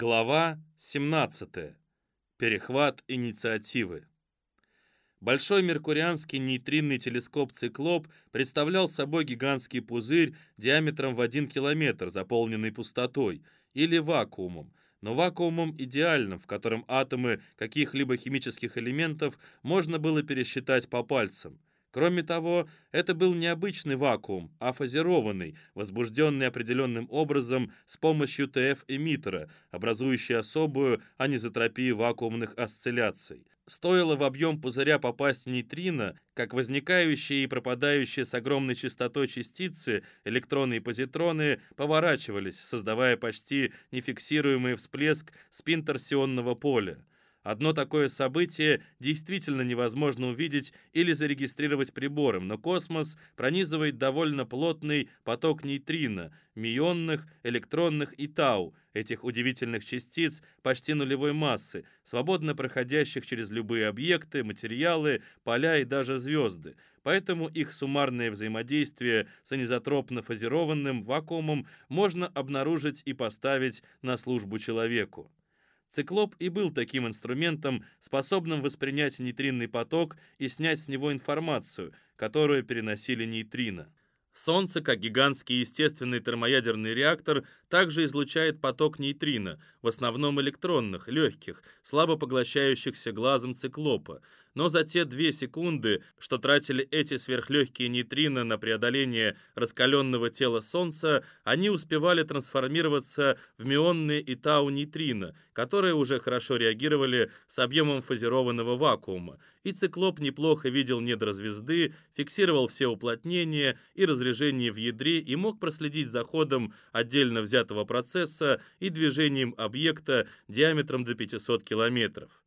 Глава 17. Перехват инициативы. Большой меркурианский нейтринный телескоп «Циклоп» представлял собой гигантский пузырь диаметром в 1 километр, заполненный пустотой, или вакуумом, но вакуумом идеальным, в котором атомы каких-либо химических элементов можно было пересчитать по пальцам. Кроме того, это был не обычный вакуум, а фазированный, возбужденный определенным образом с помощью ТФ-эмиттера, образующий особую анизотропию вакуумных осцилляций. Стоило в объем пузыря попасть нейтрино, как возникающие и пропадающие с огромной частотой частицы, электроны и позитроны, поворачивались, создавая почти нефиксируемый всплеск спинторсионного поля. Одно такое событие действительно невозможно увидеть или зарегистрировать прибором, но космос пронизывает довольно плотный поток нейтрино, мионных, электронных и тау, этих удивительных частиц почти нулевой массы, свободно проходящих через любые объекты, материалы, поля и даже звезды. Поэтому их суммарное взаимодействие с анизотропно-фазированным вакуумом можно обнаружить и поставить на службу человеку. Циклоп и был таким инструментом, способным воспринять нейтринный поток и снять с него информацию, которую переносили нейтрино. Солнце, как гигантский естественный термоядерный реактор, также излучает поток нейтрино, в основном электронных, легких, слабо поглощающихся глазом циклопа, но за те две секунды, что тратили эти сверхлегкие нейтрино на преодоление раскаленного тела Солнца, они успевали трансформироваться в мионные и тау-нейтрино, которые уже хорошо реагировали с объемом фазированного вакуума, и циклоп неплохо видел недра звезды, фиксировал все уплотнения и разрежения в ядре и мог проследить за ходом отдельно взятого процесса и движением объекта диаметром до 500 километров.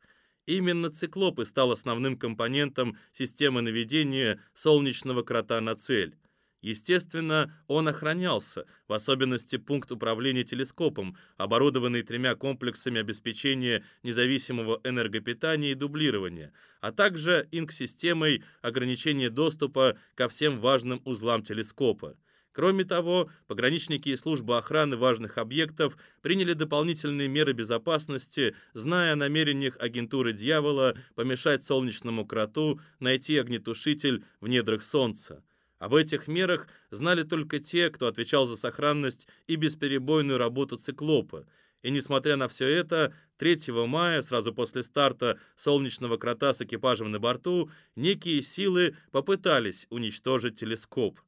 Именно циклоп и стал основным компонентом системы наведения солнечного крота на цель. Естественно, он охранялся, в особенности пункт управления телескопом, оборудованный тремя комплексами обеспечения независимого энергопитания и дублирования, а также инк-системой ограничения доступа ко всем важным узлам телескопа. Кроме того, пограничники и служба охраны важных объектов приняли дополнительные меры безопасности, зная о намерениях агентуры «Дьявола» помешать солнечному кроту найти огнетушитель в недрах Солнца. Об этих мерах знали только те, кто отвечал за сохранность и бесперебойную работу циклопа. И несмотря на все это, 3 мая, сразу после старта солнечного крота с экипажем на борту, некие силы попытались уничтожить телескоп.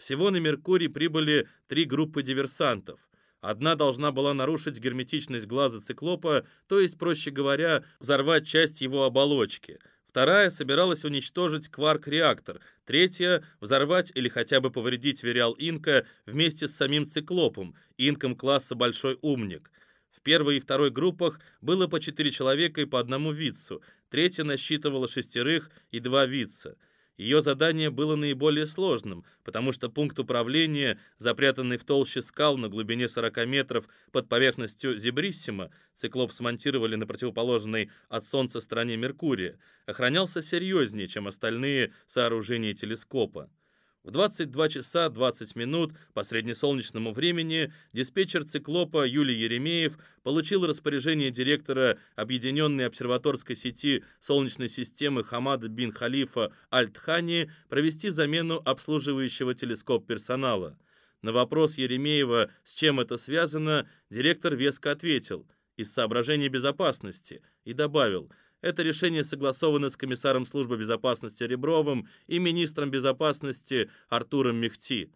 Всего на Меркурий прибыли три группы диверсантов. Одна должна была нарушить герметичность глаза циклопа, то есть, проще говоря, взорвать часть его оболочки. Вторая собиралась уничтожить кварк-реактор. Третья — взорвать или хотя бы повредить Вериал Инка вместе с самим циклопом, инком класса «Большой умник». В первой и второй группах было по четыре человека и по одному вицу. Третья насчитывала шестерых и два вица — ее задание было наиболее сложным, потому что пункт управления, запрятанный в толще скал на глубине 40 метров под поверхностью Зебриссима, циклоп смонтировали на противоположной от Солнца стороне Меркурия, охранялся серьезнее, чем остальные сооружения телескопа. В 22 часа 20 минут по среднесолнечному времени диспетчер «Циклопа» Юлий Еремеев получил распоряжение директора Объединенной обсерваторской сети Солнечной системы Хамада бин Халифа Аль-Тхани провести замену обслуживающего телескоп персонала. На вопрос Еремеева, с чем это связано, директор веско ответил – из соображений безопасности, и добавил – это решение согласовано с комиссаром службы безопасности Ребровым и министром безопасности Артуром Мехти.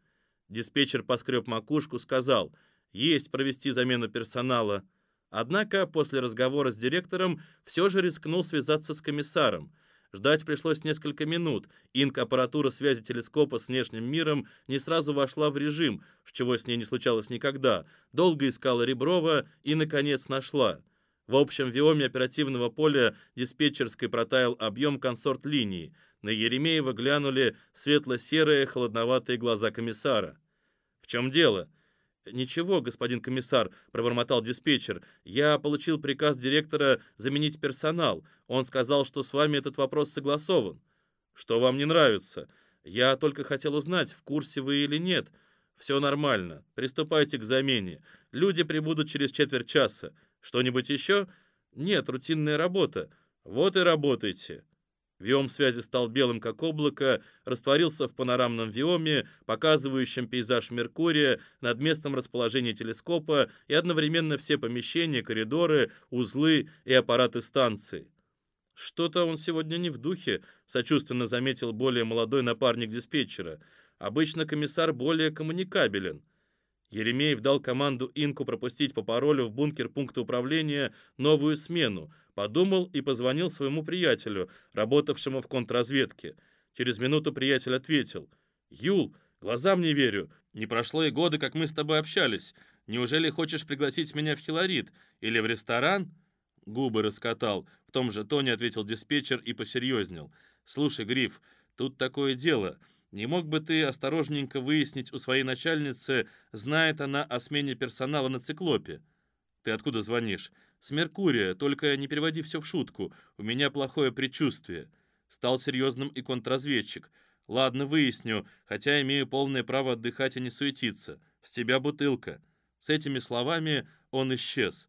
Диспетчер поскреб макушку, сказал, есть провести замену персонала. Однако после разговора с директором все же рискнул связаться с комиссаром. Ждать пришлось несколько минут. Инк-аппаратура связи телескопа с внешним миром не сразу вошла в режим, с чего с ней не случалось никогда. Долго искала Реброва и, наконец, нашла. В общем виоме оперативного поля диспетчерской протаял объем консорт-линии. На Еремеева глянули светло-серые холодноватые глаза комиссара. «В чем дело?» «Ничего, господин комиссар», — пробормотал диспетчер. «Я получил приказ директора заменить персонал. Он сказал, что с вами этот вопрос согласован». «Что вам не нравится?» «Я только хотел узнать, в курсе вы или нет». «Все нормально. Приступайте к замене. Люди прибудут через четверть часа. Что-нибудь еще? Нет, рутинная работа. Вот и работайте. Виом связи стал белым, как облако, растворился в панорамном виоме, показывающем пейзаж Меркурия над местом расположения телескопа и одновременно все помещения, коридоры, узлы и аппараты станции. «Что-то он сегодня не в духе», — сочувственно заметил более молодой напарник диспетчера. «Обычно комиссар более коммуникабелен». Еремеев дал команду Инку пропустить по паролю в бункер пункта управления новую смену, подумал и позвонил своему приятелю, работавшему в контрразведке. Через минуту приятель ответил. «Юл, глазам не верю. Не прошло и года, как мы с тобой общались. Неужели хочешь пригласить меня в Хилорит или в ресторан?» Губы раскатал. В том же тоне ответил диспетчер и посерьезнел. «Слушай, Гриф, тут такое дело. Не мог бы ты осторожненько выяснить у своей начальницы, знает она о смене персонала на циклопе? Ты откуда звонишь? С Меркурия, только не переводи все в шутку. У меня плохое предчувствие. Стал серьезным и контрразведчик. Ладно, выясню, хотя имею полное право отдыхать и не суетиться. С тебя бутылка. С этими словами он исчез.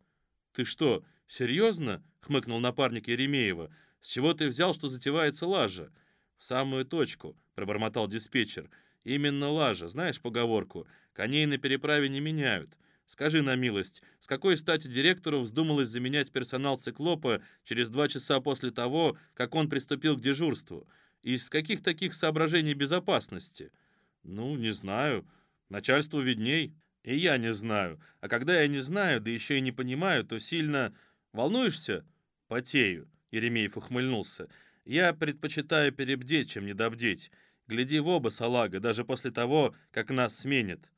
Ты что, серьезно? хмыкнул напарник Еремеева. С чего ты взял, что затевается лажа? В самую точку пробормотал диспетчер. «Именно лажа, знаешь поговорку? Коней на переправе не меняют. Скажи на милость, с какой стати директору вздумалось заменять персонал циклопа через два часа после того, как он приступил к дежурству? Из каких таких соображений безопасности? Ну, не знаю. Начальству видней. И я не знаю. А когда я не знаю, да еще и не понимаю, то сильно... Волнуешься? Потею. Еремеев ухмыльнулся. Я предпочитаю перебдеть, чем недобдеть. Гляди в оба, салага, даже после того, как нас сменят.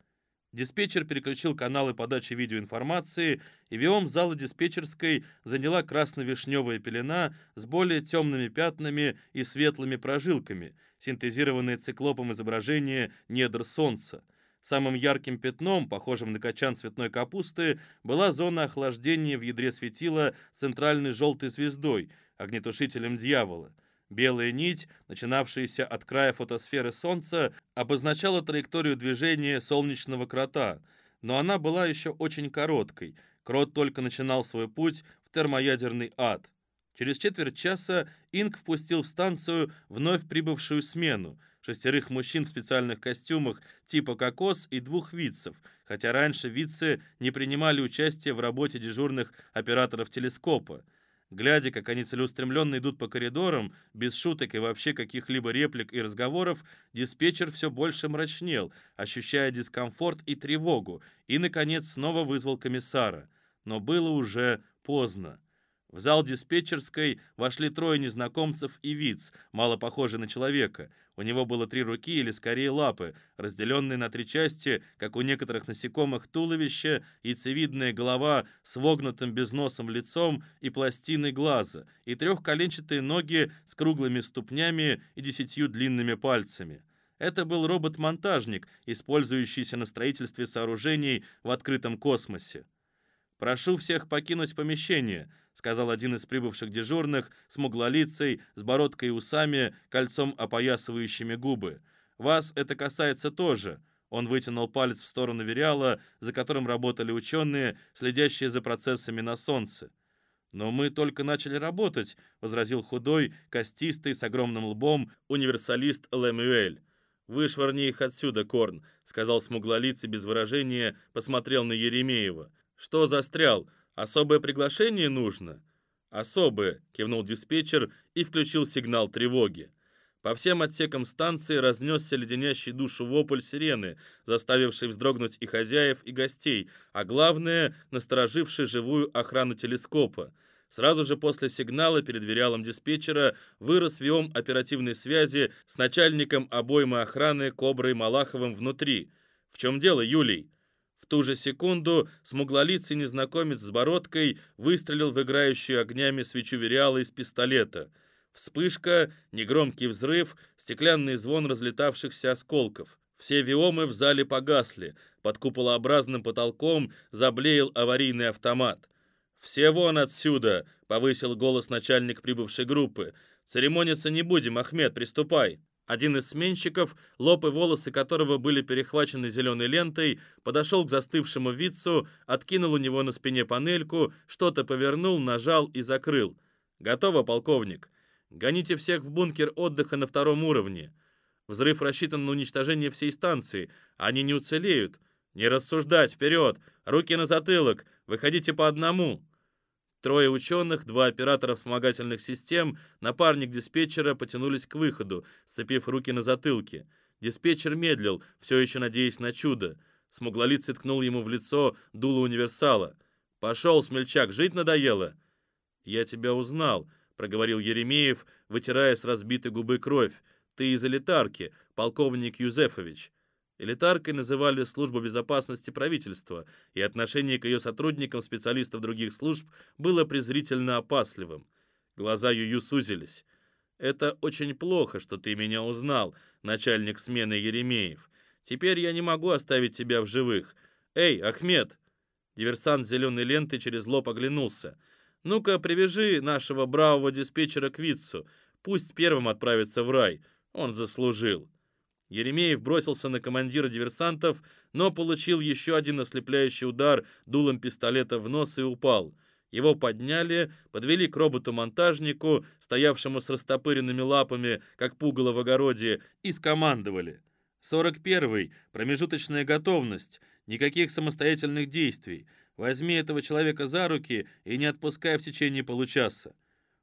Диспетчер переключил каналы подачи видеоинформации, и виом зала диспетчерской заняла красно-вишневая пелена с более темными пятнами и светлыми прожилками, синтезированные циклопом изображения недр Солнца. Самым ярким пятном, похожим на качан цветной капусты, была зона охлаждения в ядре светила центральной желтой звездой, огнетушителем дьявола — Белая нить, начинавшаяся от края фотосферы Солнца, обозначала траекторию движения солнечного крота, но она была еще очень короткой. Крот только начинал свой путь в термоядерный ад. Через четверть часа Инк впустил в станцию вновь прибывшую смену, шестерых мужчин в специальных костюмах типа кокос и двух вицев, хотя раньше вицы не принимали участие в работе дежурных операторов телескопа. Глядя, как они целеустремленно идут по коридорам, без шуток и вообще каких-либо реплик и разговоров, диспетчер все больше мрачнел, ощущая дискомфорт и тревогу, и, наконец, снова вызвал комиссара. Но было уже поздно. В зал диспетчерской вошли трое незнакомцев и виц, мало похожий на человека. У него было три руки или скорее лапы, разделенные на три части, как у некоторых насекомых туловище, яйцевидная голова с вогнутым безносом лицом и пластиной глаза, и трехколенчатые ноги с круглыми ступнями и десятью длинными пальцами. Это был робот-монтажник, использующийся на строительстве сооружений в открытом космосе. «Прошу всех покинуть помещение», сказал один из прибывших дежурных, смуглолицей, с бородкой и усами, кольцом опоясывающими губы. «Вас это касается тоже». Он вытянул палец в сторону Вериала, за которым работали ученые, следящие за процессами на Солнце. «Но мы только начали работать», — возразил худой, костистый, с огромным лбом, универсалист Лемюэль. «Вышвырни их отсюда, Корн», — сказал смуглолицый без выражения, посмотрел на Еремеева. «Что застрял? Особое приглашение нужно?» «Особое», — кивнул диспетчер и включил сигнал тревоги. По всем отсекам станции разнесся леденящий душу вопль сирены, заставивший вздрогнуть и хозяев, и гостей, а главное, настороживший живую охрану телескопа. Сразу же после сигнала перед вериалом диспетчера вырос виом оперативной связи с начальником обоймы охраны Коброй Малаховым внутри. «В чем дело, Юлий?» Ту же секунду смуглолицый незнакомец с бородкой выстрелил в играющую огнями свечу Вериала из пистолета. Вспышка, негромкий взрыв, стеклянный звон разлетавшихся осколков. Все виомы в зале погасли. Под куполообразным потолком заблеял аварийный автомат. «Все вон отсюда!» — повысил голос начальник прибывшей группы. «Церемониться не будем, Ахмед, приступай!» Один из сменщиков, лоб и волосы которого были перехвачены зеленой лентой, подошел к застывшему вицу, откинул у него на спине панельку, что-то повернул, нажал и закрыл. «Готово, полковник. Гоните всех в бункер отдыха на втором уровне. Взрыв рассчитан на уничтожение всей станции. Они не уцелеют. Не рассуждать, вперед! Руки на затылок! Выходите по одному!» Трое ученых, два оператора вспомогательных систем, напарник диспетчера потянулись к выходу, сцепив руки на затылке. Диспетчер медлил, все еще надеясь на чудо. Смуглолицый ткнул ему в лицо дуло универсала. «Пошел, смельчак, жить надоело!» «Я тебя узнал», — проговорил Еремеев, вытирая с разбитой губы кровь. «Ты из элитарки, полковник Юзефович». Элитаркой называли службу безопасности правительства, и отношение к ее сотрудникам специалистов других служб было презрительно опасливым. Глаза Юю сузились. «Это очень плохо, что ты меня узнал, начальник смены Еремеев. Теперь я не могу оставить тебя в живых. Эй, Ахмед!» Диверсант зеленой ленты через лоб оглянулся. «Ну-ка, привяжи нашего бравого диспетчера к Вицу. Пусть первым отправится в рай. Он заслужил». Еремеев бросился на командира диверсантов, но получил еще один ослепляющий удар дулом пистолета в нос и упал. Его подняли, подвели к роботу-монтажнику, стоявшему с растопыренными лапами, как пугало в огороде, и скомандовали. «Сорок первый. Промежуточная готовность. Никаких самостоятельных действий. Возьми этого человека за руки и не отпускай в течение получаса».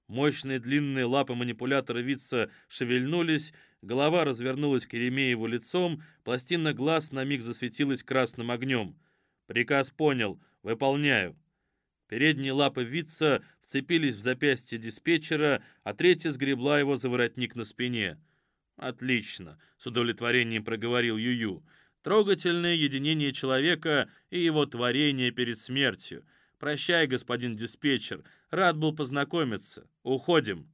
Мощные длинные лапы манипулятора Витца шевельнулись, голова развернулась к Еремееву лицом, пластина глаз на миг засветилась красным огнем. «Приказ понял. Выполняю». Передние лапы Витца вцепились в запястье диспетчера, а третья сгребла его за воротник на спине. «Отлично», — с удовлетворением проговорил Юю. «Трогательное единение человека и его творение перед смертью. Прощай, господин диспетчер, Рад был познакомиться. Уходим».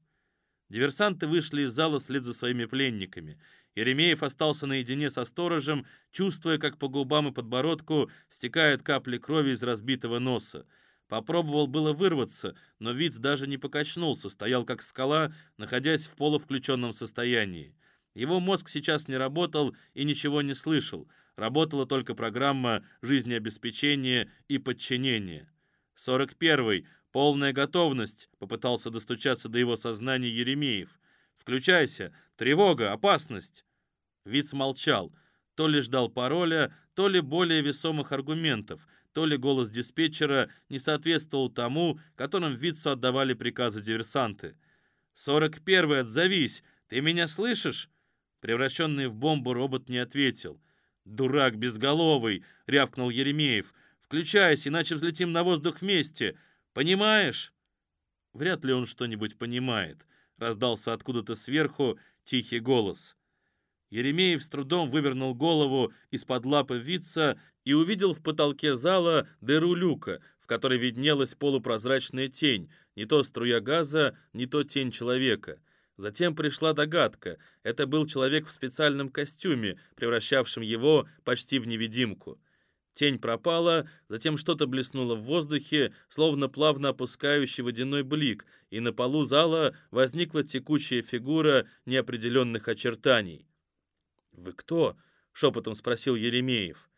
Диверсанты вышли из зала вслед за своими пленниками. Еремеев остался наедине со сторожем, чувствуя, как по губам и подбородку стекают капли крови из разбитого носа. Попробовал было вырваться, но Виц даже не покачнулся, стоял как скала, находясь в полувключенном состоянии. Его мозг сейчас не работал и ничего не слышал. Работала только программа жизнеобеспечения и подчинения. 41-й. «Полная готовность!» — попытался достучаться до его сознания Еремеев. «Включайся! Тревога! Опасность!» Виц молчал. То ли ждал пароля, то ли более весомых аргументов, то ли голос диспетчера не соответствовал тому, которым Вицу отдавали приказы диверсанты. «Сорок первый, отзовись! Ты меня слышишь?» Превращенный в бомбу робот не ответил. «Дурак безголовый!» — рявкнул Еремеев. «Включайся, иначе взлетим на воздух вместе!» Понимаешь?» Вряд ли он что-нибудь понимает. Раздался откуда-то сверху тихий голос. Еремеев с трудом вывернул голову из-под лапы вица и увидел в потолке зала дыру люка, в которой виднелась полупрозрачная тень, не то струя газа, не то тень человека. Затем пришла догадка. Это был человек в специальном костюме, превращавшем его почти в невидимку. Тень пропала, затем что-то блеснуло в воздухе, словно плавно опускающий водяной блик, и на полу зала возникла текучая фигура неопределенных очертаний. «Вы кто?» — шепотом спросил Еремеев.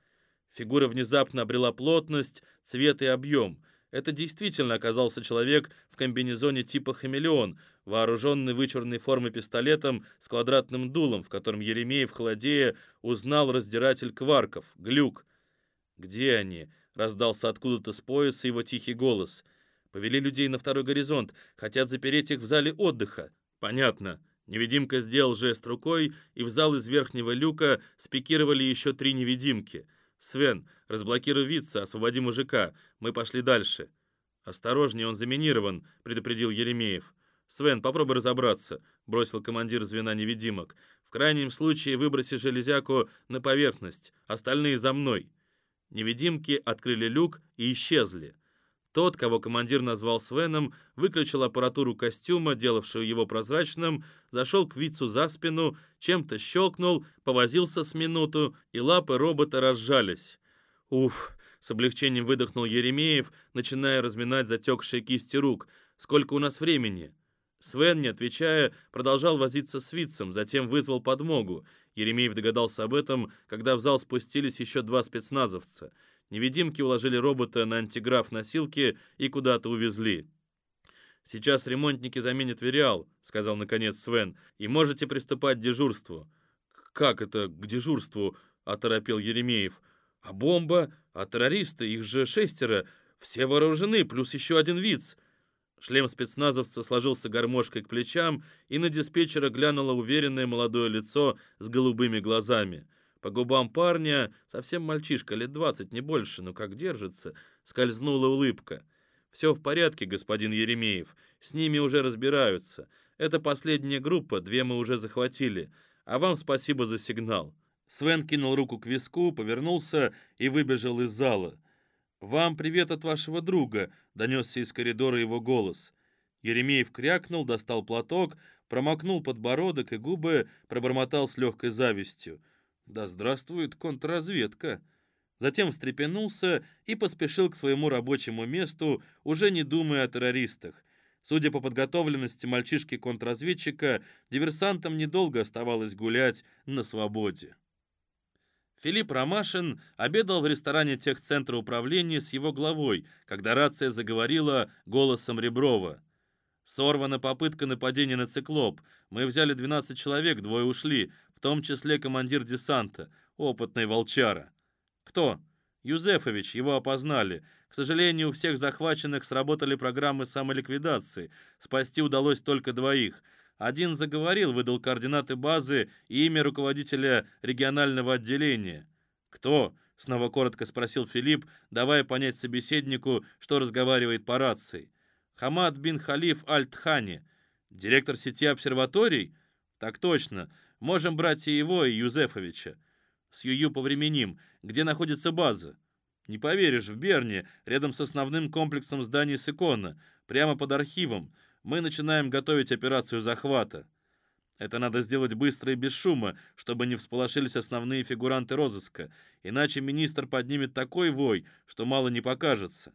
Фигура внезапно обрела плотность, цвет и объем. Это действительно оказался человек в комбинезоне типа «Хамелеон», вооруженный вычурной формой пистолетом с квадратным дулом, в котором Еремеев, холодея, узнал раздиратель кварков, глюк — «Где они?» — раздался откуда-то с пояса его тихий голос. «Повели людей на второй горизонт, хотят запереть их в зале отдыха». «Понятно». Невидимка сделал жест рукой, и в зал из верхнего люка спикировали еще три невидимки. «Свен, разблокируй вица, освободи мужика. Мы пошли дальше». «Осторожнее, он заминирован», — предупредил Еремеев. «Свен, попробуй разобраться», — бросил командир звена невидимок. «В крайнем случае выброси железяку на поверхность. Остальные за мной». Невидимки открыли люк и исчезли. Тот, кого командир назвал Свеном, выключил аппаратуру костюма, делавшую его прозрачным, зашел к Вицу за спину, чем-то щелкнул, повозился с минуту, и лапы робота разжались. «Уф!» — с облегчением выдохнул Еремеев, начиная разминать затекшие кисти рук. «Сколько у нас времени?» Свен, не отвечая, продолжал возиться с Витцем, затем вызвал подмогу. Еремеев догадался об этом, когда в зал спустились еще два спецназовца. Невидимки уложили робота на антиграф носилки и куда-то увезли. «Сейчас ремонтники заменят Вериал», — сказал наконец Свен, — «и можете приступать к дежурству». «Как это к дежурству?» — оторопел Еремеев. «А бомба? А террористы? Их же шестеро. Все вооружены, плюс еще один виц». Шлем спецназовца сложился гармошкой к плечам, и на диспетчера глянуло уверенное молодое лицо с голубыми глазами. По губам парня, совсем мальчишка, лет двадцать, не больше, но как держится, скользнула улыбка. «Все в порядке, господин Еремеев, с ними уже разбираются. Это последняя группа, две мы уже захватили. А вам спасибо за сигнал». Свен кинул руку к виску, повернулся и выбежал из зала. «Вам привет от вашего друга», — донесся из коридора его голос. Еремеев крякнул, достал платок, промокнул подбородок и губы, пробормотал с легкой завистью. «Да здравствует контрразведка!» Затем встрепенулся и поспешил к своему рабочему месту, уже не думая о террористах. Судя по подготовленности мальчишки-контрразведчика, диверсантам недолго оставалось гулять на свободе. Филипп Ромашин обедал в ресторане техцентра управления с его главой, когда рация заговорила голосом Реброва. «Сорвана попытка нападения на циклоп. Мы взяли 12 человек, двое ушли, в том числе командир десанта, опытный волчара». «Кто?» «Юзефович, его опознали. К сожалению, у всех захваченных сработали программы самоликвидации. Спасти удалось только двоих. Один заговорил, выдал координаты базы и имя руководителя регионального отделения. «Кто?» — снова коротко спросил Филипп, давая понять собеседнику, что разговаривает по рации. «Хамад бин Халиф Аль-Тхани. Директор сети обсерваторий?» «Так точно. Можем брать и его, и Юзефовича. С Юю повременим. Где находится база?» «Не поверишь, в Берне, рядом с основным комплексом зданий Сикона, прямо под архивом мы начинаем готовить операцию захвата. Это надо сделать быстро и без шума, чтобы не всполошились основные фигуранты розыска, иначе министр поднимет такой вой, что мало не покажется.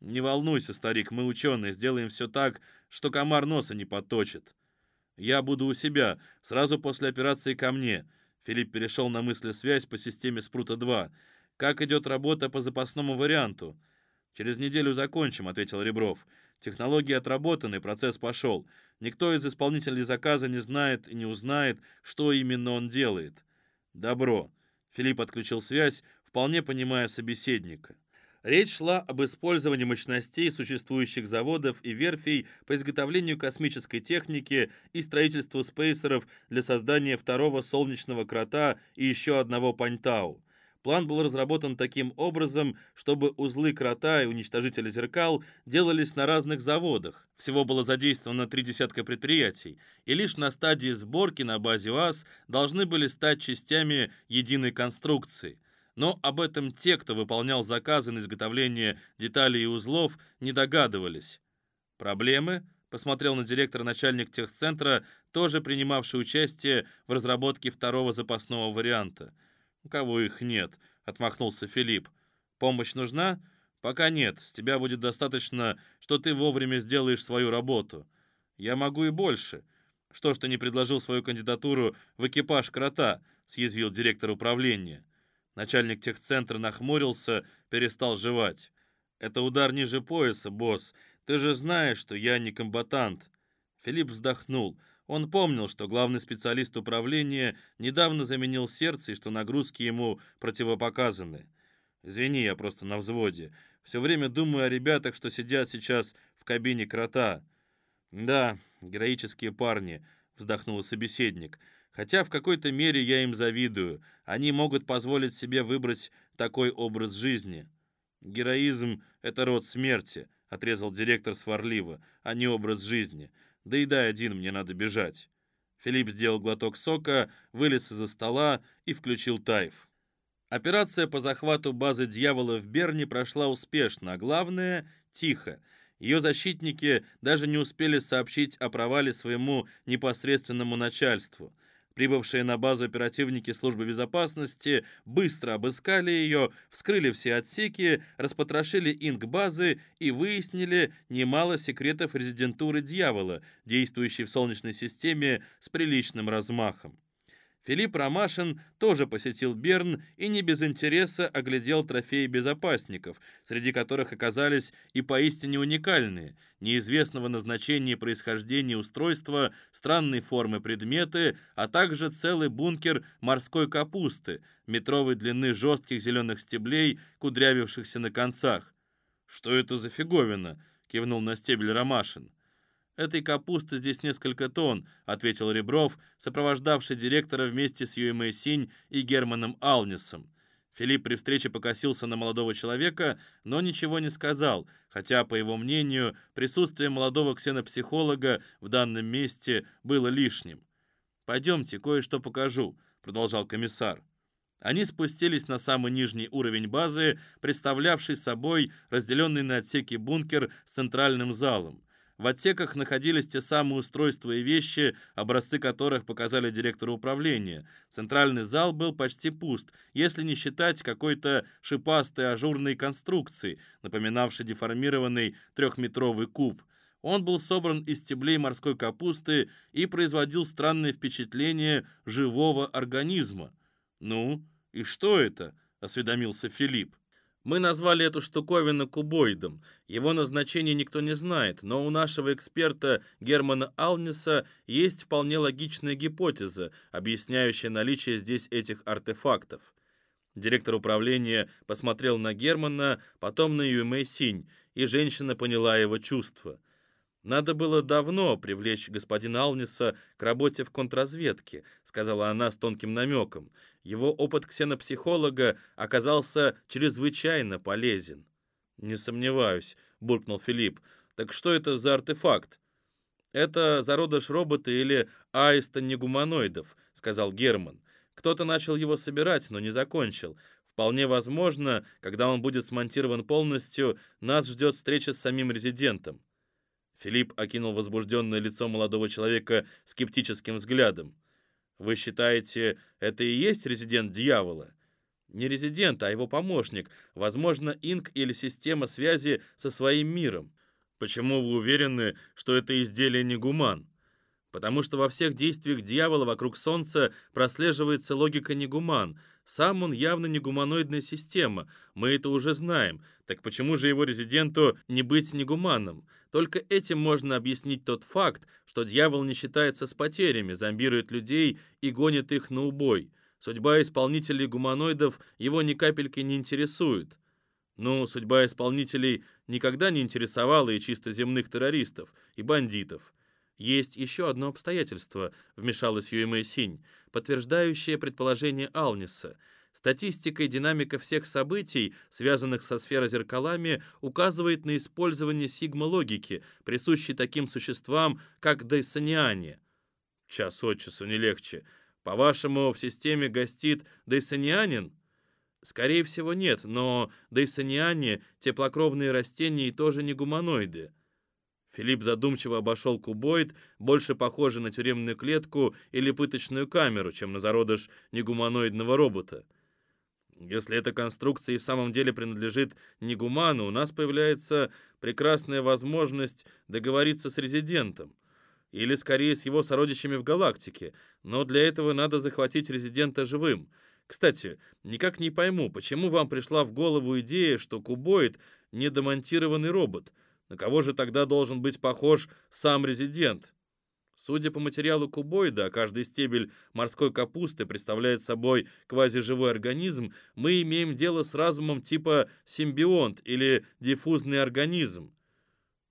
Не волнуйся, старик, мы ученые, сделаем все так, что комар носа не подточит. Я буду у себя, сразу после операции ко мне. Филипп перешел на мысли-связь по системе Спрута-2. Как идет работа по запасному варианту? Через неделю закончим, ответил Ребров. Технологии отработаны, процесс пошел. Никто из исполнителей заказа не знает и не узнает, что именно он делает. Добро. Филипп отключил связь, вполне понимая собеседника. Речь шла об использовании мощностей существующих заводов и верфей по изготовлению космической техники и строительству спейсеров для создания второго солнечного крота и еще одного Паньтау. План был разработан таким образом, чтобы узлы крота и уничтожители зеркал делались на разных заводах. Всего было задействовано три десятка предприятий, и лишь на стадии сборки на базе УАЗ должны были стать частями единой конструкции. Но об этом те, кто выполнял заказы на изготовление деталей и узлов, не догадывались. Проблемы? Посмотрел на директора начальник техцентра, тоже принимавший участие в разработке второго запасного варианта – «У кого их нет?» — отмахнулся Филипп. «Помощь нужна?» «Пока нет. С тебя будет достаточно, что ты вовремя сделаешь свою работу. Я могу и больше. Что ж ты не предложил свою кандидатуру в экипаж крота?» — съязвил директор управления. Начальник техцентра нахмурился, перестал жевать. «Это удар ниже пояса, босс. Ты же знаешь, что я не комбатант». Филипп вздохнул — он помнил, что главный специалист управления недавно заменил сердце и что нагрузки ему противопоказаны. «Извини, я просто на взводе. Все время думаю о ребятах, что сидят сейчас в кабине крота». «Да, героические парни», — вздохнул собеседник. «Хотя в какой-то мере я им завидую. Они могут позволить себе выбрать такой образ жизни». «Героизм — это род смерти», — отрезал директор сварливо, — «а не образ жизни. Да и дай один, мне надо бежать». Филипп сделал глоток сока, вылез из-за стола и включил тайф. Операция по захвату базы «Дьявола» в Берне прошла успешно, а главное — тихо. Ее защитники даже не успели сообщить о провале своему непосредственному начальству. Прибывшие на базу оперативники службы безопасности быстро обыскали ее, вскрыли все отсеки, распотрошили инк-базы и выяснили немало секретов резидентуры дьявола, действующей в Солнечной системе с приличным размахом. Филипп Ромашин тоже посетил Берн и не без интереса оглядел трофеи безопасников, среди которых оказались и поистине уникальные, неизвестного назначения происхождения устройства, странной формы предметы, а также целый бункер морской капусты, метровой длины жестких зеленых стеблей, кудрявившихся на концах. «Что это за фиговина?» — кивнул на стебель Ромашин. «Этой капусты здесь несколько тонн», — ответил Ребров, сопровождавший директора вместе с Юэмэй Синь и Германом Алнисом. Филипп при встрече покосился на молодого человека, но ничего не сказал, хотя, по его мнению, присутствие молодого ксенопсихолога в данном месте было лишним. «Пойдемте, кое-что покажу», — продолжал комиссар. Они спустились на самый нижний уровень базы, представлявший собой разделенный на отсеки бункер с центральным залом. В отсеках находились те самые устройства и вещи, образцы которых показали директору управления. Центральный зал был почти пуст, если не считать какой-то шипастой ажурной конструкции, напоминавшей деформированный трехметровый куб. Он был собран из стеблей морской капусты и производил странное впечатление живого организма. «Ну, и что это?» — осведомился Филипп. Мы назвали эту штуковину кубоидом. Его назначение никто не знает, но у нашего эксперта Германа Алниса есть вполне логичная гипотеза, объясняющая наличие здесь этих артефактов. Директор управления посмотрел на Германа, потом на Юмэй Синь, и женщина поняла его чувства – «Надо было давно привлечь господина Алниса к работе в контрразведке», сказала она с тонким намеком. «Его опыт ксенопсихолога оказался чрезвычайно полезен». «Не сомневаюсь», — буркнул Филипп. «Так что это за артефакт?» «Это зародыш робота или аиста негуманоидов», — сказал Герман. «Кто-то начал его собирать, но не закончил. Вполне возможно, когда он будет смонтирован полностью, нас ждет встреча с самим резидентом». Филипп окинул возбужденное лицо молодого человека скептическим взглядом. «Вы считаете, это и есть резидент дьявола?» «Не резидент, а его помощник. Возможно, инк или система связи со своим миром. Почему вы уверены, что это изделие не гуман?» «Потому что во всех действиях дьявола вокруг Солнца прослеживается логика негуман. Сам он явно не гуманоидная система, мы это уже знаем. Так почему же его резиденту не быть негуманным?» Только этим можно объяснить тот факт, что дьявол не считается с потерями, зомбирует людей и гонит их на убой. Судьба исполнителей гуманоидов его ни капельки не интересует. Ну, судьба исполнителей никогда не интересовала и чисто земных террористов, и бандитов. Есть еще одно обстоятельство, вмешалась Юэмэ Синь, подтверждающее предположение Алниса – Статистика и динамика всех событий, связанных со сферозеркалами, указывает на использование сигма-логики, присущей таким существам, как дейсониане. Час от часу не легче. По-вашему, в системе гостит дейсонианин? Скорее всего, нет, но дейсониане — теплокровные растения и тоже не гуманоиды. Филипп задумчиво обошел кубоид, больше похожий на тюремную клетку или пыточную камеру, чем на зародыш негуманоидного робота. Если эта конструкция и в самом деле принадлежит Негуману, у нас появляется прекрасная возможность договориться с резидентом. Или, скорее, с его сородичами в галактике. Но для этого надо захватить резидента живым. Кстати, никак не пойму, почему вам пришла в голову идея, что кубоид — недомонтированный робот? На кого же тогда должен быть похож сам резидент? Судя по материалу кубоида, каждый стебель морской капусты представляет собой квазиживой организм, мы имеем дело с разумом типа симбионт или диффузный организм.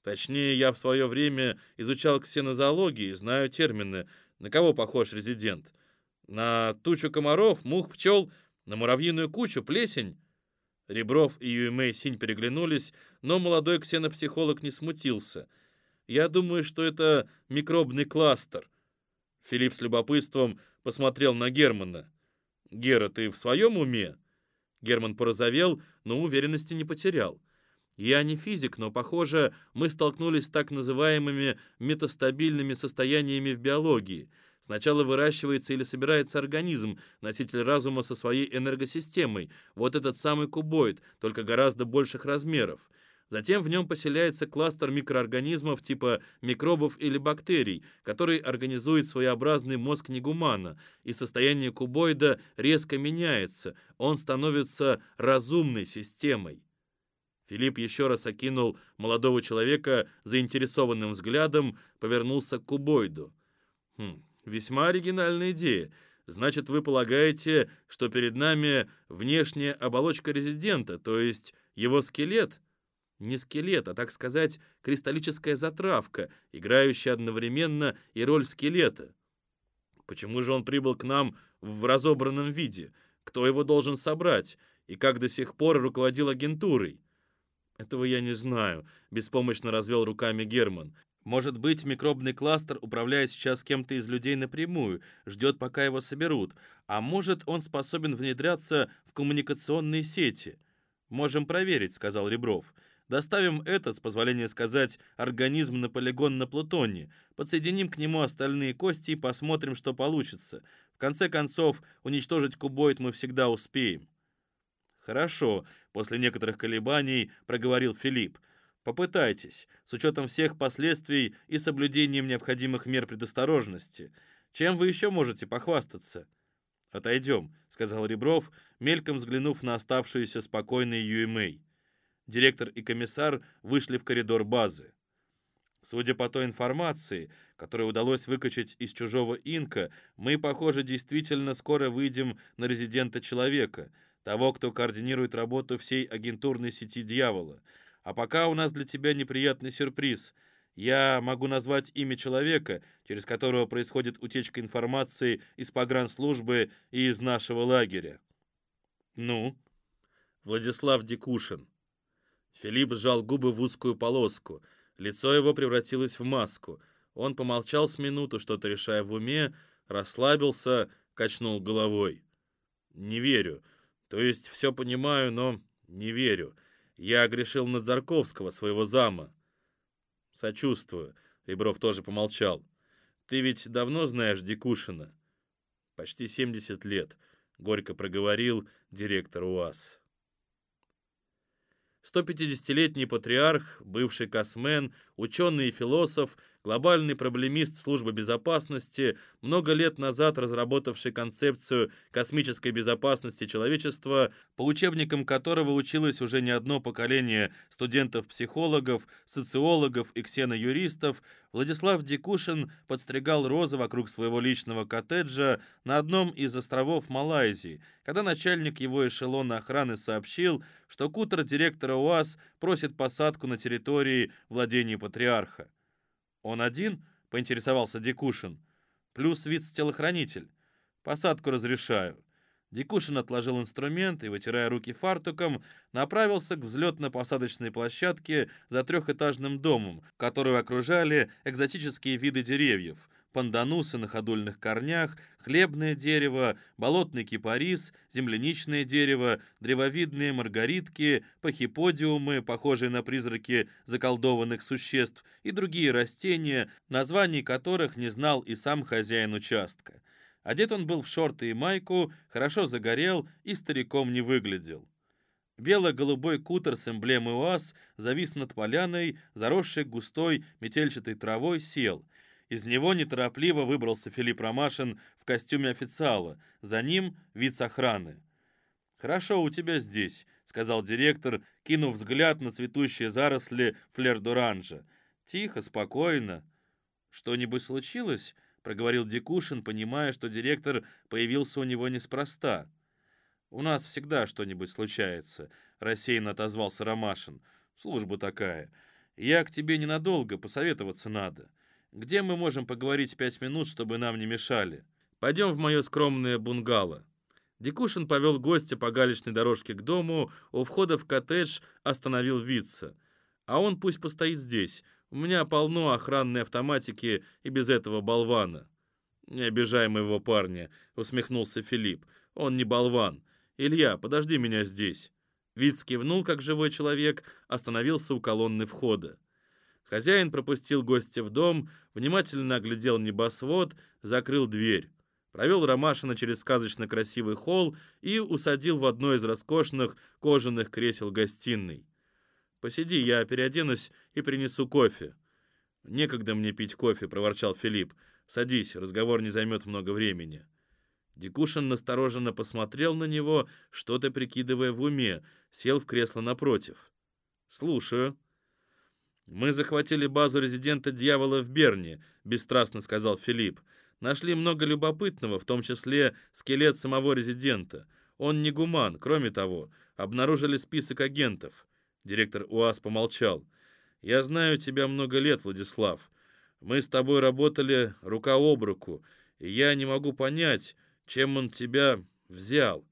Точнее, я в свое время изучал ксенозоологию и знаю термины. На кого похож резидент? На тучу комаров, мух, пчел, на муравьиную кучу, плесень? Ребров и Юэмэй Синь переглянулись, но молодой ксенопсихолог не смутился — я думаю, что это микробный кластер». Филипп с любопытством посмотрел на Германа. «Гера, ты в своем уме?» Герман порозовел, но уверенности не потерял. «Я не физик, но, похоже, мы столкнулись с так называемыми метастабильными состояниями в биологии. Сначала выращивается или собирается организм, носитель разума со своей энергосистемой, вот этот самый кубоид, только гораздо больших размеров. Затем в нем поселяется кластер микроорганизмов типа микробов или бактерий, который организует своеобразный мозг негумана, и состояние кубоида резко меняется, он становится разумной системой. Филипп еще раз окинул молодого человека заинтересованным взглядом, повернулся к кубоиду. «Хм, весьма оригинальная идея. Значит, вы полагаете, что перед нами внешняя оболочка резидента, то есть его скелет?» Не скелет, а, так сказать, кристаллическая затравка, играющая одновременно и роль скелета. Почему же он прибыл к нам в разобранном виде? Кто его должен собрать? И как до сих пор руководил агентурой? «Этого я не знаю», — беспомощно развел руками Герман. «Может быть, микробный кластер управляет сейчас кем-то из людей напрямую, ждет, пока его соберут, а может, он способен внедряться в коммуникационные сети». «Можем проверить», — сказал Ребров. «Доставим этот, с позволения сказать, организм на полигон на Плутоне, подсоединим к нему остальные кости и посмотрим, что получится. В конце концов, уничтожить кубоид мы всегда успеем». «Хорошо», — после некоторых колебаний проговорил Филипп. «Попытайтесь, с учетом всех последствий и соблюдением необходимых мер предосторожности. Чем вы еще можете похвастаться?» «Отойдем», — сказал Ребров, мельком взглянув на оставшуюся спокойной Юэмэй. Директор и комиссар вышли в коридор базы. Судя по той информации, которую удалось выкачать из чужого инка, мы, похоже, действительно скоро выйдем на резидента человека — того, кто координирует работу всей агентурной сети дьявола. А пока у нас для тебя неприятный сюрприз. Я могу назвать имя человека, через которого происходит утечка информации из погранслужбы и из нашего лагеря. Ну? Владислав Дикушин. Филипп сжал губы в узкую полоску. Лицо его превратилось в маску. Он помолчал с минуту, что-то решая в уме, расслабился, качнул головой. «Не верю. То есть все понимаю, но не верю. Я грешил на Зарковского, своего зама. Сочувствую. Ребров тоже помолчал. Ты ведь давно знаешь Дикушина? Почти 70 лет, горько проговорил директор УАЗ. 150-летний патриарх, бывший космен, ученый и философ, глобальный проблемист службы безопасности, много лет назад разработавший концепцию космической безопасности человечества, по учебникам которого училось уже не одно поколение студентов-психологов, социологов и ксеноюристов, Владислав Дикушин подстригал розы вокруг своего личного коттеджа на одном из островов Малайзии, когда начальник его эшелона охраны сообщил, что кутер директора УАЗ просит посадку на территории владений патриарха. «Он один?» — поинтересовался Дикушин. «Плюс вице-телохранитель. Посадку разрешаю». Дикушин отложил инструмент и, вытирая руки фартуком, направился к взлетно-посадочной площадке за трехэтажным домом, которую окружали экзотические виды деревьев — панданусы на ходульных корнях, хлебное дерево, болотный кипарис, земляничное дерево, древовидные маргаритки, пахиподиумы, похожие на призраки заколдованных существ, и другие растения, названий которых не знал и сам хозяин участка. Одет он был в шорты и майку, хорошо загорел и стариком не выглядел. Бело-голубой кутер с эмблемой УАЗ завис над поляной, заросшей густой метельчатой травой, сел. Из него неторопливо выбрался Филипп Ромашин в костюме официала, за ним виц охраны. «Хорошо у тебя здесь», — сказал директор, кинув взгляд на цветущие заросли флер-дуранжа. «Тихо, спокойно». «Что-нибудь случилось?» — проговорил Дикушин, понимая, что директор появился у него неспроста. «У нас всегда что-нибудь случается», — рассеянно отозвался Ромашин. «Служба такая. Я к тебе ненадолго, посоветоваться надо». Где мы можем поговорить пять минут, чтобы нам не мешали? Пойдем в мое скромное бунгало». Дикушин повел гостя по галечной дорожке к дому, у входа в коттедж остановил вица. «А он пусть постоит здесь. У меня полно охранной автоматики и без этого болвана». «Не обижай моего парня», — усмехнулся Филипп. «Он не болван. Илья, подожди меня здесь». Виц кивнул, как живой человек, остановился у колонны входа. Хозяин пропустил гостя в дом, внимательно оглядел небосвод, закрыл дверь. Провел Ромашина через сказочно красивый холл и усадил в одно из роскошных кожаных кресел гостиной. «Посиди, я переоденусь и принесу кофе». «Некогда мне пить кофе», — проворчал Филипп. «Садись, разговор не займет много времени». Дикушин настороженно посмотрел на него, что-то прикидывая в уме, сел в кресло напротив. «Слушаю». «Мы захватили базу резидента дьявола в Берне», — бесстрастно сказал Филипп. «Нашли много любопытного, в том числе скелет самого резидента. Он не гуман, кроме того, обнаружили список агентов». Директор УАЗ помолчал. «Я знаю тебя много лет, Владислав. Мы с тобой работали рука об руку, и я не могу понять, чем он тебя взял».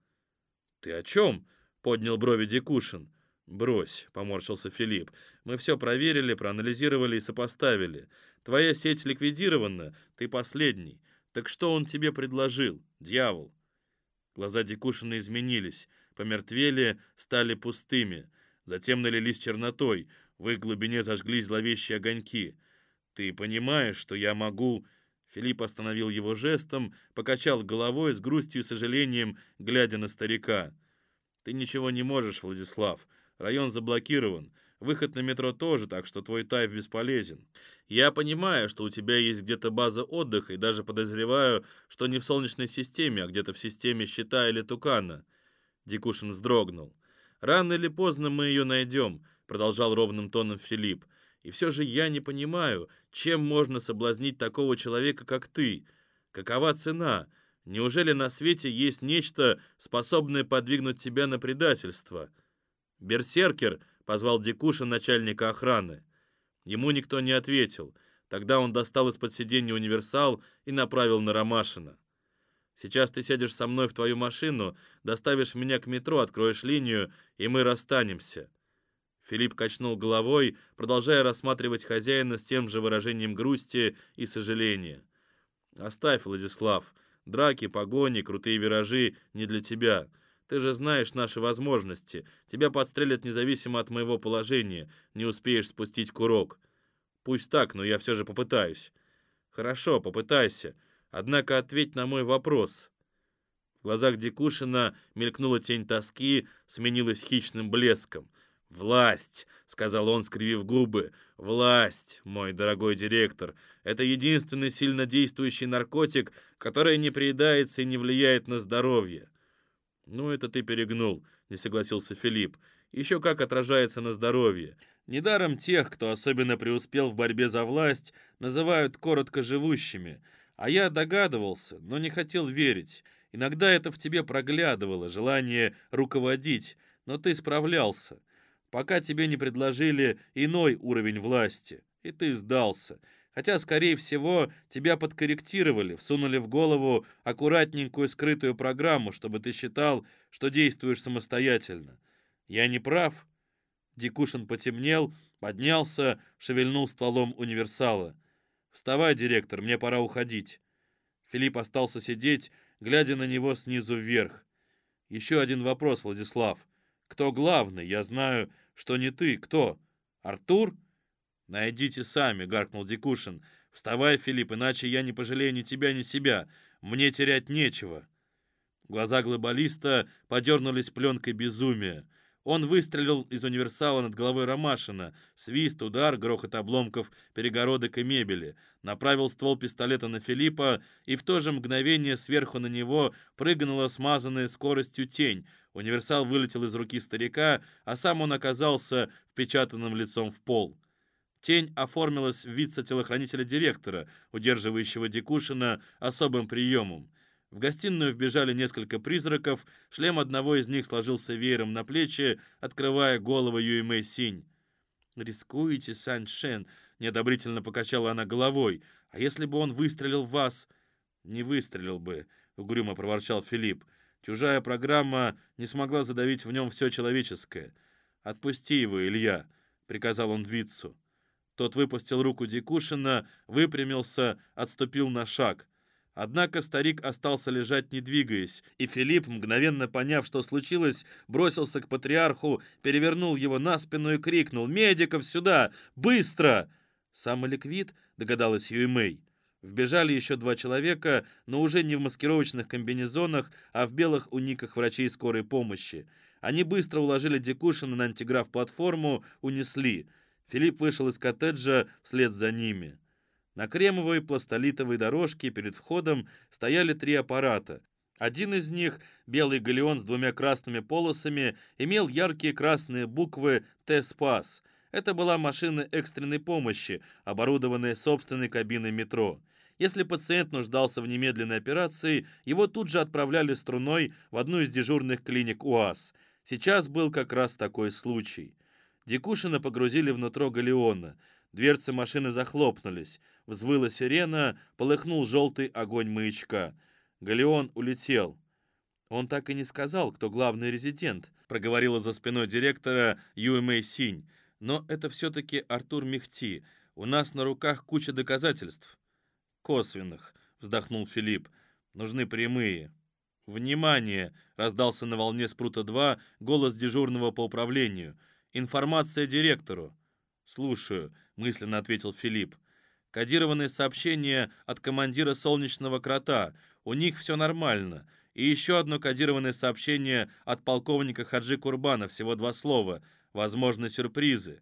«Ты о чем?» — поднял брови Дикушин. «Брось», — поморщился Филипп. «Мы все проверили, проанализировали и сопоставили. Твоя сеть ликвидирована, ты последний. Так что он тебе предложил, дьявол?» Глаза Дикушина изменились, помертвели, стали пустыми. Затем налились чернотой, в их глубине зажглись зловещие огоньки. «Ты понимаешь, что я могу...» Филипп остановил его жестом, покачал головой с грустью и сожалением, глядя на старика. «Ты ничего не можешь, Владислав. Район заблокирован. Выход на метро тоже, так что твой тайф бесполезен. Я понимаю, что у тебя есть где-то база отдыха, и даже подозреваю, что не в Солнечной системе, а где-то в системе Щита или Тукана». Дикушин вздрогнул. «Рано или поздно мы ее найдем», — продолжал ровным тоном Филипп. «И все же я не понимаю, чем можно соблазнить такого человека, как ты? Какова цена? Неужели на свете есть нечто, способное подвигнуть тебя на предательство?» «Берсеркер!» — позвал Дикуша начальника охраны. Ему никто не ответил. Тогда он достал из-под сиденья универсал и направил на Ромашина. «Сейчас ты сядешь со мной в твою машину, доставишь меня к метро, откроешь линию, и мы расстанемся». Филипп качнул головой, продолжая рассматривать хозяина с тем же выражением грусти и сожаления. «Оставь, Владислав. Драки, погони, крутые виражи не для тебя. Ты же знаешь наши возможности. Тебя подстрелят независимо от моего положения. Не успеешь спустить курок. Пусть так, но я все же попытаюсь. Хорошо, попытайся. Однако ответь на мой вопрос. В глазах Дикушина мелькнула тень тоски, сменилась хищным блеском. «Власть!» — сказал он, скривив губы. «Власть, мой дорогой директор, это единственный сильно действующий наркотик, который не приедается и не влияет на здоровье. «Ну, это ты перегнул», — не согласился Филипп. «Еще как отражается на здоровье. Недаром тех, кто особенно преуспел в борьбе за власть, называют коротко живущими. А я догадывался, но не хотел верить. Иногда это в тебе проглядывало, желание руководить, но ты справлялся. Пока тебе не предложили иной уровень власти, и ты сдался» хотя, скорее всего, тебя подкорректировали, всунули в голову аккуратненькую скрытую программу, чтобы ты считал, что действуешь самостоятельно. Я не прав?» Дикушин потемнел, поднялся, шевельнул стволом универсала. «Вставай, директор, мне пора уходить». Филипп остался сидеть, глядя на него снизу вверх. «Еще один вопрос, Владислав. Кто главный? Я знаю, что не ты. Кто? Артур?» «Найдите сами», — гаркнул Дикушин. «Вставай, Филипп, иначе я не пожалею ни тебя, ни себя. Мне терять нечего». Глаза глобалиста подернулись пленкой безумия. Он выстрелил из универсала над головой Ромашина. Свист, удар, грохот обломков, перегородок и мебели. Направил ствол пистолета на Филиппа, и в то же мгновение сверху на него прыгнула смазанная скоростью тень. Универсал вылетел из руки старика, а сам он оказался впечатанным лицом в пол. Тень оформилась в вид телохранителя директора, удерживающего Дикушина особым приемом. В гостиную вбежали несколько призраков, шлем одного из них сложился веером на плечи, открывая голову Юэмэй Синь. «Рискуете, Сан Шен?» — неодобрительно покачала она головой. «А если бы он выстрелил в вас?» «Не выстрелил бы», — угрюмо проворчал Филипп. «Чужая программа не смогла задавить в нем все человеческое. Отпусти его, Илья», — приказал он Вицу. Тот выпустил руку Дикушина, выпрямился, отступил на шаг. Однако старик остался лежать, не двигаясь, и Филипп, мгновенно поняв, что случилось, бросился к патриарху, перевернул его на спину и крикнул «Медиков сюда! Быстро!» Самоликвид, догадалась Юймэй. Вбежали еще два человека, но уже не в маскировочных комбинезонах, а в белых униках врачей скорой помощи. Они быстро уложили Дикушина на антиграф-платформу, унесли. Филипп вышел из коттеджа вслед за ними. На кремовой пластолитовой дорожке перед входом стояли три аппарата. Один из них, белый галеон с двумя красными полосами, имел яркие красные буквы «Т-Спас». Это была машина экстренной помощи, оборудованная собственной кабиной метро. Если пациент нуждался в немедленной операции, его тут же отправляли струной в одну из дежурных клиник УАЗ. Сейчас был как раз такой случай. Дикушина погрузили внутрь галеона. Дверцы машины захлопнулись. Взвыла сирена, полыхнул желтый огонь маячка. Галеон улетел. Он так и не сказал, кто главный резидент, проговорила за спиной директора Юэмэй Синь. Но это все-таки Артур Мехти. У нас на руках куча доказательств. «Косвенных», — вздохнул Филипп. «Нужны прямые». «Внимание!» — раздался на волне Спрута-2 голос дежурного по управлению. «Информация директору». «Слушаю», — мысленно ответил Филипп. «Кодированное сообщение от командира «Солнечного крота». У них все нормально. И еще одно кодированное сообщение от полковника Хаджи Курбана, всего два слова. Возможны сюрпризы».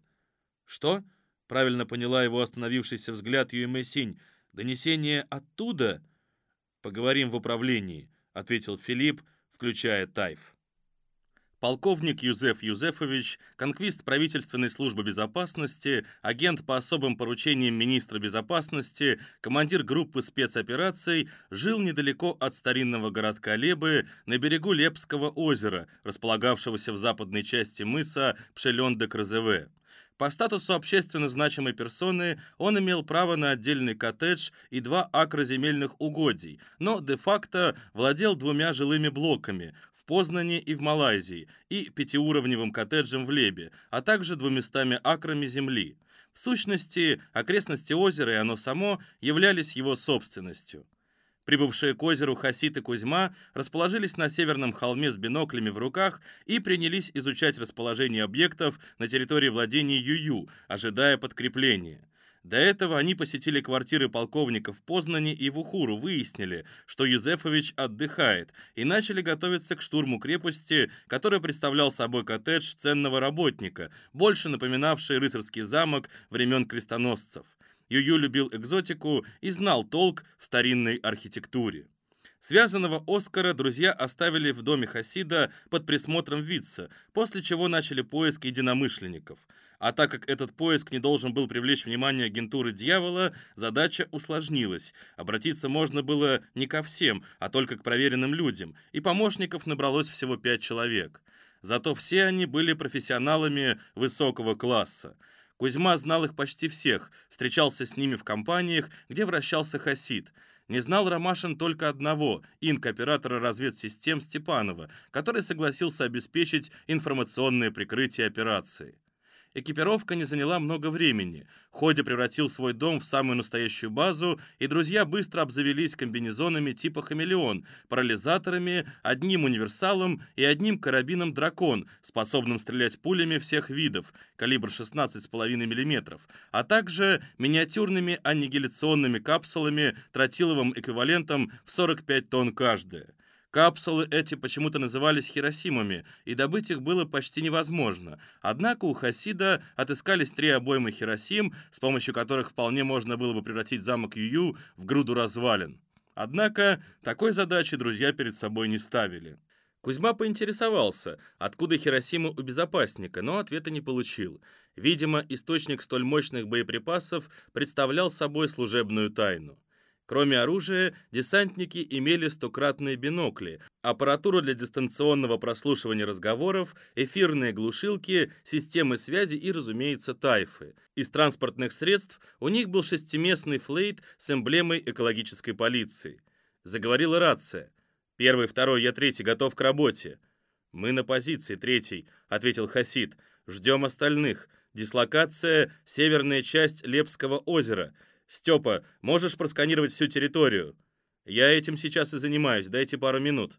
«Что?» — правильно поняла его остановившийся взгляд Юэмэ Синь. Донесение оттуда? Поговорим в управлении, ответил Филипп, включая Тайф. Полковник Юзеф Юзефович, конквист правительственной службы безопасности, агент по особым поручениям министра безопасности, командир группы спецопераций, жил недалеко от старинного городка Лебы на берегу Лепского озера, располагавшегося в западной части мыса Пшелен-де-Крозеве. По статусу общественно значимой персоны он имел право на отдельный коттедж и два акра земельных угодий, но де-факто владел двумя жилыми блоками Познане и в Малайзии и пятиуровневым коттеджем в Лебе, а также двумястами акрами земли. В сущности, окрестности озера и оно само являлись его собственностью. Прибывшие к озеру Хасит и Кузьма расположились на северном холме с биноклями в руках и принялись изучать расположение объектов на территории владений Юю, ожидая подкрепления. До этого они посетили квартиры полковника в Познане и в Ухуру, выяснили, что Юзефович отдыхает, и начали готовиться к штурму крепости, который представлял собой коттедж ценного работника, больше напоминавший рыцарский замок времен крестоносцев. Юю любил экзотику и знал толк в старинной архитектуре. Связанного Оскара друзья оставили в доме Хасида под присмотром Витца, после чего начали поиск единомышленников. А так как этот поиск не должен был привлечь внимание агентуры дьявола, задача усложнилась. Обратиться можно было не ко всем, а только к проверенным людям, и помощников набралось всего пять человек. Зато все они были профессионалами высокого класса. Кузьма знал их почти всех, встречался с ними в компаниях, где вращался Хасид. Не знал Ромашин только одного, инк-оператора разведсистем Степанова, который согласился обеспечить информационное прикрытие операции. Экипировка не заняла много времени. Ходя превратил свой дом в самую настоящую базу, и друзья быстро обзавелись комбинезонами типа «Хамелеон», парализаторами, одним универсалом и одним карабином «Дракон», способным стрелять пулями всех видов, калибр 16,5 мм, а также миниатюрными аннигиляционными капсулами тротиловым эквивалентом в 45 тонн каждая. Капсулы эти почему-то назывались Хиросимами, и добыть их было почти невозможно. Однако у Хасида отыскались три обоймы Хиросим, с помощью которых вполне можно было бы превратить замок Юю в груду развалин. Однако такой задачи друзья перед собой не ставили. Кузьма поинтересовался, откуда Хиросима у безопасника, но ответа не получил. Видимо, источник столь мощных боеприпасов представлял собой служебную тайну. Кроме оружия, десантники имели стократные бинокли, аппаратуру для дистанционного прослушивания разговоров, эфирные глушилки, системы связи и, разумеется, тайфы. Из транспортных средств у них был шестиместный флейт с эмблемой экологической полиции. Заговорила рация. «Первый, второй, я третий, готов к работе». «Мы на позиции, третий», — ответил Хасид. «Ждем остальных. Дислокация — северная часть Лепского озера». «Степа, можешь просканировать всю территорию?» «Я этим сейчас и занимаюсь, дайте пару минут».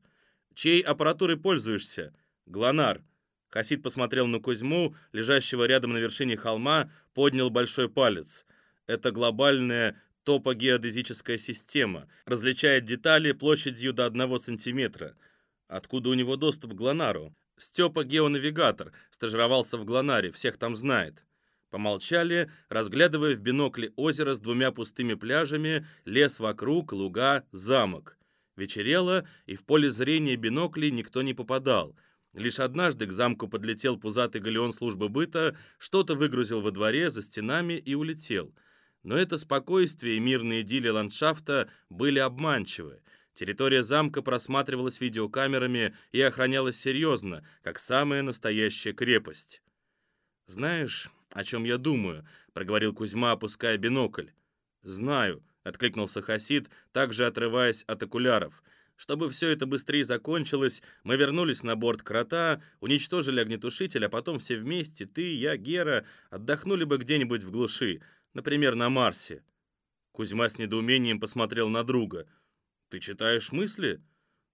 «Чьей аппаратурой пользуешься?» «Глонар». Хасид посмотрел на Кузьму, лежащего рядом на вершине холма, поднял большой палец. Это глобальная топогеодезическая система, различает детали площадью до 1 сантиметра. Откуда у него доступ к Глонару? Степа геонавигатор, стажировался в Глонаре, всех там знает. Помолчали, разглядывая в бинокле озеро с двумя пустыми пляжами, лес вокруг, луга, замок. Вечерело, и в поле зрения биноклей никто не попадал. Лишь однажды к замку подлетел пузатый галеон службы быта, что-то выгрузил во дворе, за стенами и улетел. Но это спокойствие и мирные идиллии ландшафта были обманчивы. Территория замка просматривалась видеокамерами и охранялась серьезно, как самая настоящая крепость. «Знаешь, о чем я думаю?» — проговорил Кузьма, опуская бинокль. «Знаю», — откликнулся Хасид, также отрываясь от окуляров. «Чтобы все это быстрее закончилось, мы вернулись на борт крота, уничтожили огнетушитель, а потом все вместе, ты, я, Гера, отдохнули бы где-нибудь в глуши, например, на Марсе». Кузьма с недоумением посмотрел на друга. «Ты читаешь мысли?»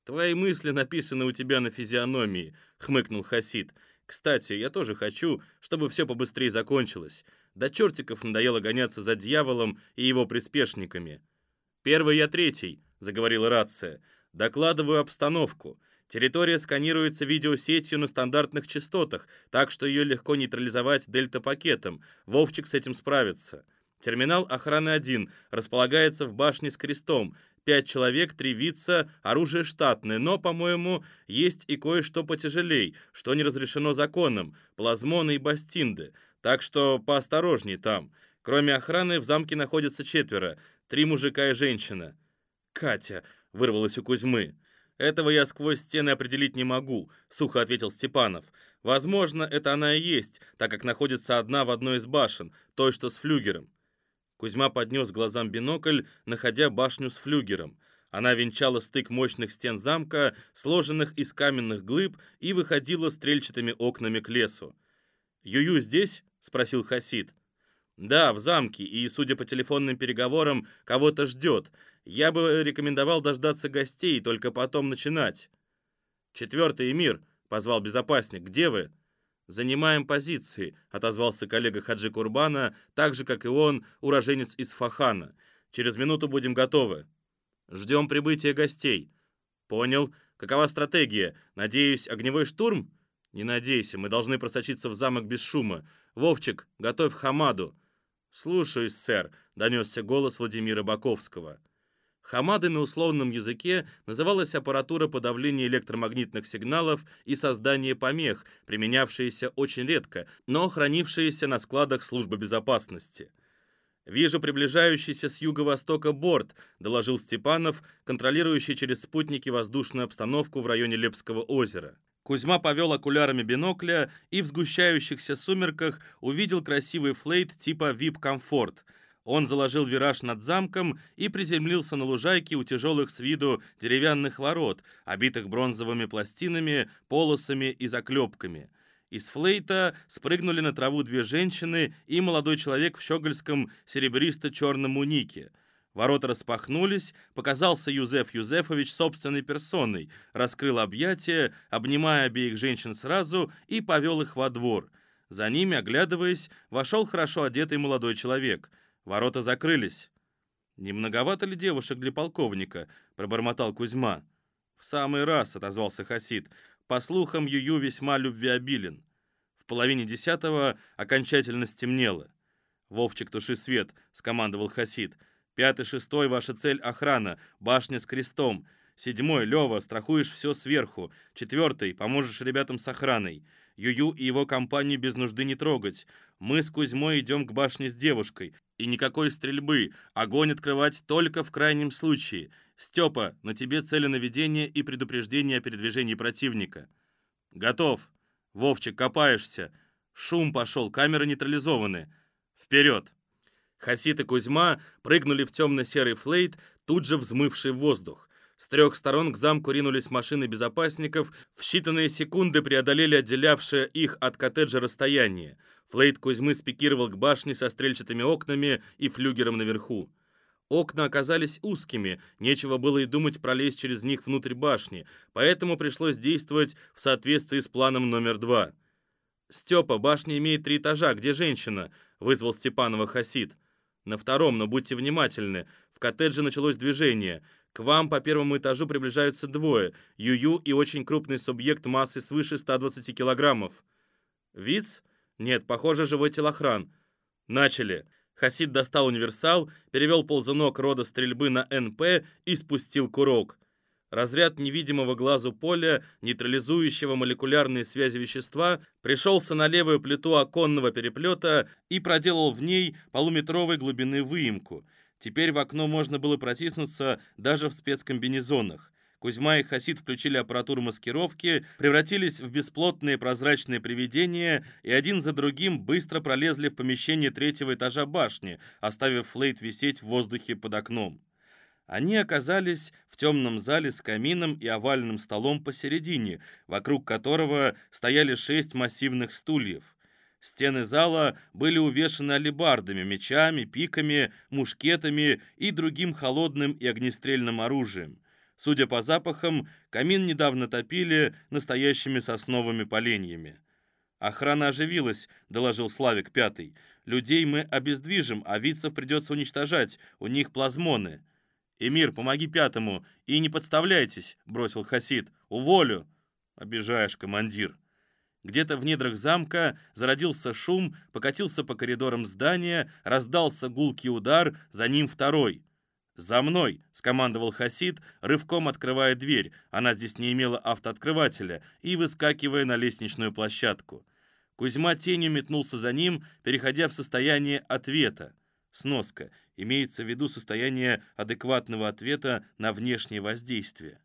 «Твои мысли написаны у тебя на физиономии», — хмыкнул Хасид. Кстати, я тоже хочу, чтобы все побыстрее закончилось. До чертиков надоело гоняться за дьяволом и его приспешниками. «Первый я третий», — заговорила рация. «Докладываю обстановку. Территория сканируется видеосетью на стандартных частотах, так что ее легко нейтрализовать дельта-пакетом. Вовчик с этим справится». Терминал охраны 1 располагается в башне с крестом. Пять человек, три вица, оружие штатное, но, по-моему, есть и кое-что потяжелей, что не разрешено законом, плазмоны и бастинды, так что поосторожней там. Кроме охраны в замке находятся четверо, три мужика и женщина. «Катя», — вырвалась у Кузьмы. «Этого я сквозь стены определить не могу», — сухо ответил Степанов. «Возможно, это она и есть, так как находится одна в одной из башен, той, что с флюгером. Кузьма поднес глазам бинокль, находя башню с флюгером. Она венчала стык мощных стен замка, сложенных из каменных глыб, и выходила стрельчатыми окнами к лесу. «Юю здесь?» — спросил Хасид. «Да, в замке, и, судя по телефонным переговорам, кого-то ждет. Я бы рекомендовал дождаться гостей и только потом начинать». «Четвертый Эмир», — позвал безопасник, — «где вы?» «Занимаем позиции», — отозвался коллега Хаджи Курбана, так же, как и он, уроженец из Фахана. «Через минуту будем готовы». «Ждем прибытия гостей». «Понял. Какова стратегия? Надеюсь, огневой штурм?» «Не надейся, мы должны просочиться в замок без шума. Вовчик, готовь Хамаду». «Слушаюсь, сэр», — донесся голос Владимира Баковского. Хамадой на условном языке называлась аппаратура подавления электромагнитных сигналов и создания помех, применявшаяся очень редко, но хранившаяся на складах службы безопасности. «Вижу приближающийся с юго-востока борт», — доложил Степанов, контролирующий через спутники воздушную обстановку в районе Лепского озера. Кузьма повел окулярами бинокля и в сгущающихся сумерках увидел красивый флейт типа VIP Comfort — он заложил вираж над замком и приземлился на лужайке у тяжелых с виду деревянных ворот, обитых бронзовыми пластинами, полосами и заклепками. Из флейта спрыгнули на траву две женщины и молодой человек в щегольском серебристо-черном унике. Ворота распахнулись, показался Юзеф Юзефович собственной персоной, раскрыл объятия, обнимая обеих женщин сразу и повел их во двор. За ними, оглядываясь, вошел хорошо одетый молодой человек — Ворота закрылись. «Не многовато ли девушек для полковника?» — пробормотал Кузьма. «В самый раз», — отозвался Хасид. «По слухам, Юю весьма любвеобилен». В половине десятого окончательно стемнело. «Вовчик, туши свет», — скомандовал Хасид. «Пятый, шестой, ваша цель — охрана, башня с крестом. Седьмой, Лева, страхуешь все сверху. Четвертый, поможешь ребятам с охраной. Юю и его компанию без нужды не трогать. Мы с Кузьмой идем к башне с девушкой. И никакой стрельбы. Огонь открывать только в крайнем случае. Степа, на тебе цели наведения и предупреждение о передвижении противника. Готов. Вовчик, копаешься. Шум пошел, камеры нейтрализованы. Вперед. Хасит и Кузьма прыгнули в темно-серый флейт, тут же взмывший воздух. С трех сторон к замку ринулись машины безопасников, в считанные секунды преодолели отделявшее их от коттеджа расстояние. Флейт Кузьмы спикировал к башне со стрельчатыми окнами и флюгером наверху. Окна оказались узкими, нечего было и думать пролезть через них внутрь башни, поэтому пришлось действовать в соответствии с планом номер два. «Степа, башня имеет три этажа, где женщина?» — вызвал Степанова Хасид. «На втором, но будьте внимательны. В коттедже началось движение. К вам по первому этажу приближаются двое. Юю и очень крупный субъект массой свыше 120 килограммов. Виц? Нет, похоже, живой телохран. Начали. Хасид достал универсал, перевел ползунок рода стрельбы на НП и спустил курок. Разряд невидимого глазу поля, нейтрализующего молекулярные связи вещества, пришелся на левую плиту оконного переплета и проделал в ней полуметровой глубины выемку. Теперь в окно можно было протиснуться даже в спецкомбинезонах. Кузьма и Хасид включили аппаратуру маскировки, превратились в бесплотные прозрачные привидения и один за другим быстро пролезли в помещение третьего этажа башни, оставив флейт висеть в воздухе под окном. Они оказались в темном зале с камином и овальным столом посередине, вокруг которого стояли шесть массивных стульев. Стены зала были увешаны алебардами, мечами, пиками, мушкетами и другим холодным и огнестрельным оружием. Судя по запахам, камин недавно топили настоящими сосновыми поленьями. «Охрана оживилась», — доложил Славик Пятый. «Людей мы обездвижим, а вицев придется уничтожать, у них плазмоны». «Эмир, помоги Пятому и не подставляйтесь», — бросил Хасид. «Уволю». «Обижаешь, командир». Где-то в недрах замка зародился шум, покатился по коридорам здания, раздался гулкий удар, за ним второй. «За мной!» — скомандовал Хасид, рывком открывая дверь, она здесь не имела автооткрывателя, и выскакивая на лестничную площадку. Кузьма тенью метнулся за ним, переходя в состояние ответа. Сноска. Имеется в виду состояние адекватного ответа на внешнее воздействие.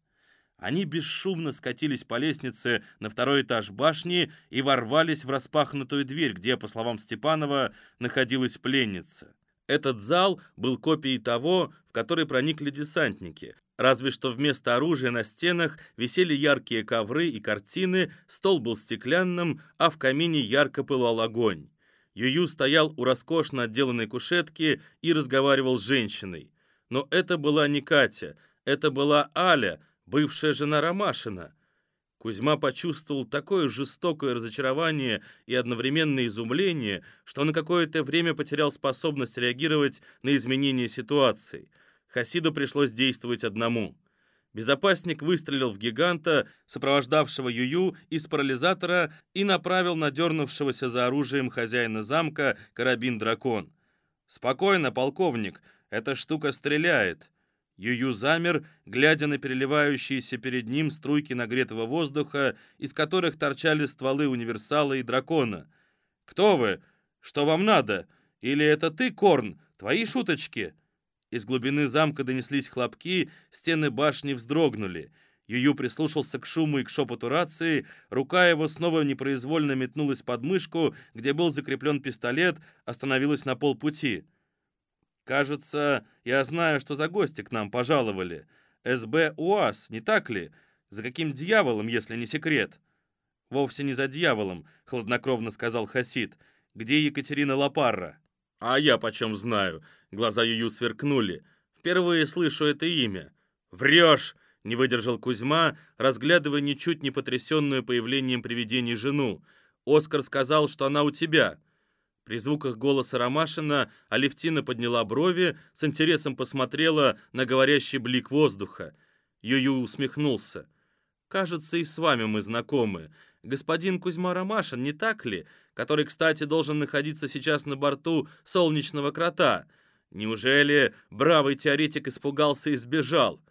Они бесшумно скатились по лестнице на второй этаж башни и ворвались в распахнутую дверь, где, по словам Степанова, находилась пленница. Этот зал был копией того, в который проникли десантники, разве что вместо оружия на стенах висели яркие ковры и картины, стол был стеклянным, а в камине ярко пылал огонь. Юю стоял у роскошно отделанной кушетки и разговаривал с женщиной. Но это была не Катя, это была Аля, бывшая жена Ромашина. Кузьма почувствовал такое жестокое разочарование и одновременное изумление, что на какое-то время потерял способность реагировать на изменения ситуации. Хасиду пришлось действовать одному. Безопасник выстрелил в гиганта, сопровождавшего Юю из парализатора, и направил на дернувшегося за оружием хозяина замка карабин-дракон. «Спокойно, полковник, эта штука стреляет». Юю замер, глядя на переливающиеся перед ним струйки нагретого воздуха, из которых торчали стволы универсала и дракона. «Кто вы? Что вам надо? Или это ты, Корн? Твои шуточки?» Из глубины замка донеслись хлопки, стены башни вздрогнули. Юю прислушался к шуму и к шепоту рации, рука его снова непроизвольно метнулась под мышку, где был закреплен пистолет, остановилась на полпути. Кажется, я знаю, что за гости к нам пожаловали. СБ УАЗ, не так ли? За каким дьяволом, если не секрет? Вовсе не за дьяволом, хладнокровно сказал Хасид. Где Екатерина Лапарра? А я почем знаю? Глаза Юю сверкнули. Впервые слышу это имя. Врешь! Не выдержал Кузьма, разглядывая ничуть не потрясенную появлением привидений жену. Оскар сказал, что она у тебя. При звуках голоса Ромашина Алевтина подняла брови, с интересом посмотрела на говорящий блик воздуха. Юю усмехнулся. «Кажется, и с вами мы знакомы. Господин Кузьма Ромашин, не так ли? Который, кстати, должен находиться сейчас на борту солнечного крота. Неужели бравый теоретик испугался и сбежал?»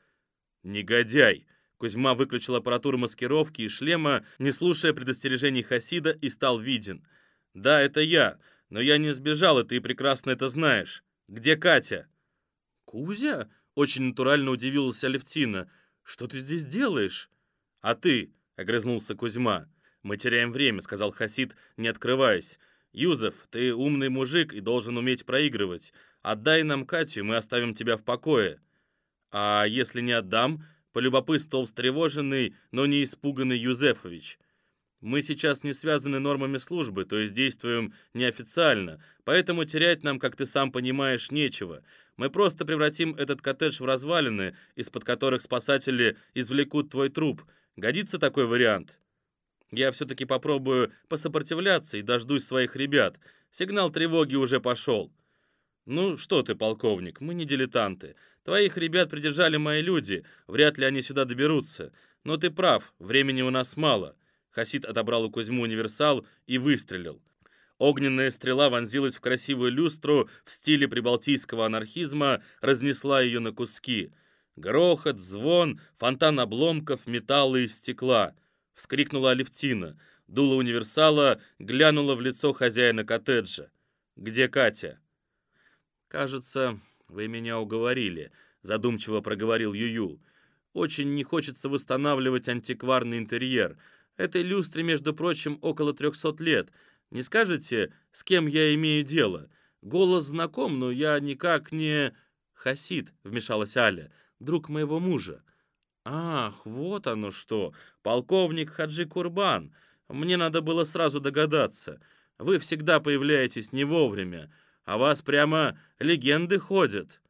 «Негодяй!» Кузьма выключил аппаратуру маскировки и шлема, не слушая предостережений Хасида, и стал виден. «Да, это я. Но я не сбежал, и ты прекрасно это знаешь. Где Катя?» «Кузя?» — очень натурально удивилась Алевтина. «Что ты здесь делаешь?» «А ты?» — огрызнулся Кузьма. «Мы теряем время», — сказал Хасид, не открываясь. «Юзеф, ты умный мужик и должен уметь проигрывать. Отдай нам Катю, мы оставим тебя в покое». «А если не отдам?» — полюбопытствовал встревоженный, но не испуганный Юзефович. Мы сейчас не связаны нормами службы, то есть действуем неофициально, поэтому терять нам, как ты сам понимаешь, нечего. Мы просто превратим этот коттедж в развалины, из-под которых спасатели извлекут твой труп. Годится такой вариант? Я все-таки попробую посопротивляться и дождусь своих ребят. Сигнал тревоги уже пошел. «Ну что ты, полковник, мы не дилетанты. Твоих ребят придержали мои люди, вряд ли они сюда доберутся. Но ты прав, времени у нас мало». Хасид отобрал у Кузьму универсал и выстрелил. Огненная стрела вонзилась в красивую люстру в стиле прибалтийского анархизма, разнесла ее на куски. Грохот, звон, фонтан обломков, металла и стекла. Вскрикнула Алевтина. Дуло универсала глянула в лицо хозяина коттеджа. «Где Катя?» «Кажется, вы меня уговорили», — задумчиво проговорил Юю. «Очень не хочется восстанавливать антикварный интерьер. Этой люстре, между прочим, около трехсот лет. Не скажете, с кем я имею дело? Голос знаком, но я никак не...» «Хасид», — вмешалась Аля, — «друг моего мужа». «Ах, вот оно что! Полковник Хаджи Курбан! Мне надо было сразу догадаться. Вы всегда появляетесь не вовремя, а вас прямо легенды ходят».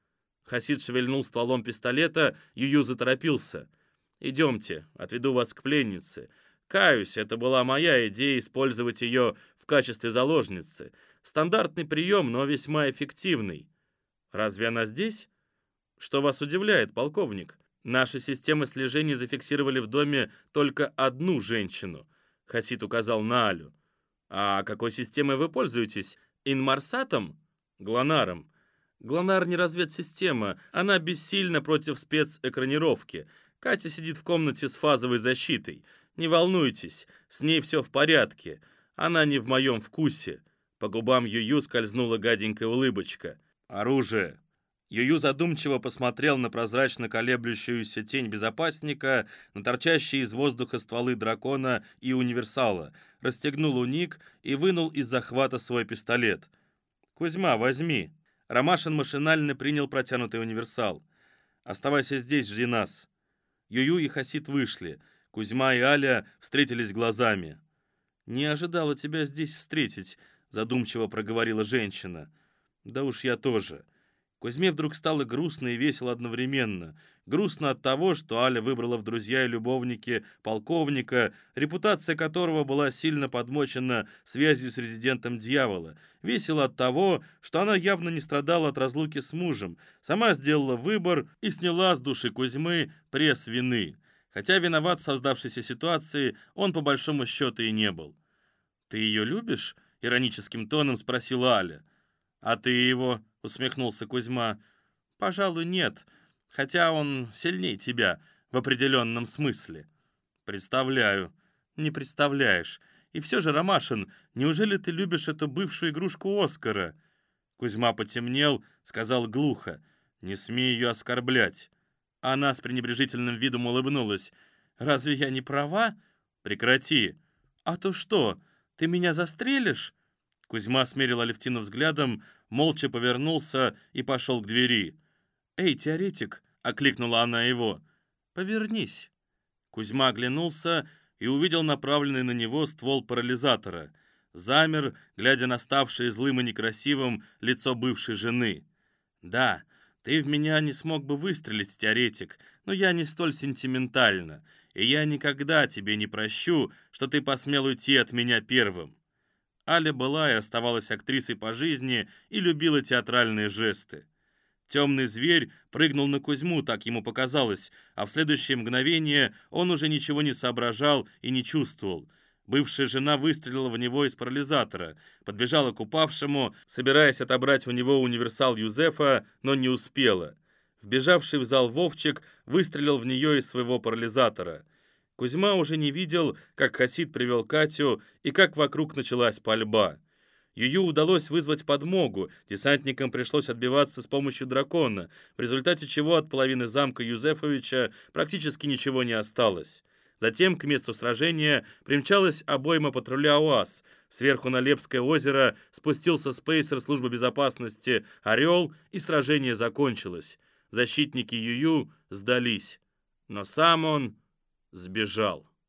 Хасид шевельнул стволом пистолета, Юю заторопился. «Идемте, отведу вас к пленнице. Каюсь, это была моя идея использовать ее качестве заложницы. Стандартный прием, но весьма эффективный. Разве она здесь? Что вас удивляет, полковник? Наши системы слежения зафиксировали в доме только одну женщину. Хасид указал на Алю. А какой системой вы пользуетесь? Инмарсатом? Глонаром. Глонар не разведсистема, она бессильна против спецэкранировки. Катя сидит в комнате с фазовой защитой. Не волнуйтесь, с ней все в порядке. Она не в моем вкусе. По губам Юю скользнула гаденькая улыбочка. Оружие. Юю задумчиво посмотрел на прозрачно колеблющуюся тень безопасника, на торчащие из воздуха стволы дракона и универсала, расстегнул уник и вынул из захвата свой пистолет. «Кузьма, возьми». Ромашин машинально принял протянутый универсал. «Оставайся здесь, жди нас». Юю и Хасид вышли. Кузьма и Аля встретились глазами. «Не ожидала тебя здесь встретить», — задумчиво проговорила женщина. «Да уж я тоже». Кузьме вдруг стало грустно и весело одновременно. Грустно от того, что Аля выбрала в друзья и любовники полковника, репутация которого была сильно подмочена связью с резидентом дьявола. Весело от того, что она явно не страдала от разлуки с мужем, сама сделала выбор и сняла с души Кузьмы пресс вины. Хотя виноват в создавшейся ситуации он по большому счету и не был. «Ты ее любишь?» — ироническим тоном спросила Аля. «А ты его?» — усмехнулся Кузьма. «Пожалуй, нет, хотя он сильнее тебя в определенном смысле». «Представляю». «Не представляешь. И все же, Ромашин, неужели ты любишь эту бывшую игрушку Оскара?» Кузьма потемнел, сказал глухо. «Не смей ее оскорблять». Она с пренебрежительным видом улыбнулась. «Разве я не права?» «Прекрати». «А то что? Ты меня застрелишь?» Кузьма смерил Алевтину взглядом, молча повернулся и пошел к двери. «Эй, теоретик!» — окликнула она его. «Повернись!» Кузьма оглянулся и увидел направленный на него ствол парализатора. Замер, глядя на ставшее злым и некрасивым лицо бывшей жены. «Да, ты в меня не смог бы выстрелить, теоретик, но я не столь сентиментальна и я никогда тебе не прощу, что ты посмел уйти от меня первым». Аля была и оставалась актрисой по жизни и любила театральные жесты. Темный зверь прыгнул на Кузьму, так ему показалось, а в следующее мгновение он уже ничего не соображал и не чувствовал. Бывшая жена выстрелила в него из парализатора, подбежала к упавшему, собираясь отобрать у него универсал Юзефа, но не успела. Вбежавший в зал Вовчик выстрелил в нее из своего парализатора. Кузьма уже не видел, как Хасид привел Катю и как вокруг началась пальба. Юю удалось вызвать подмогу, десантникам пришлось отбиваться с помощью дракона, в результате чего от половины замка Юзефовича практически ничего не осталось. Затем к месту сражения примчалась обойма патруля УАЗ. Сверху на Лепское озеро спустился спейсер службы безопасности «Орел», и сражение закончилось защитники Юю сдались, но сам он сбежал.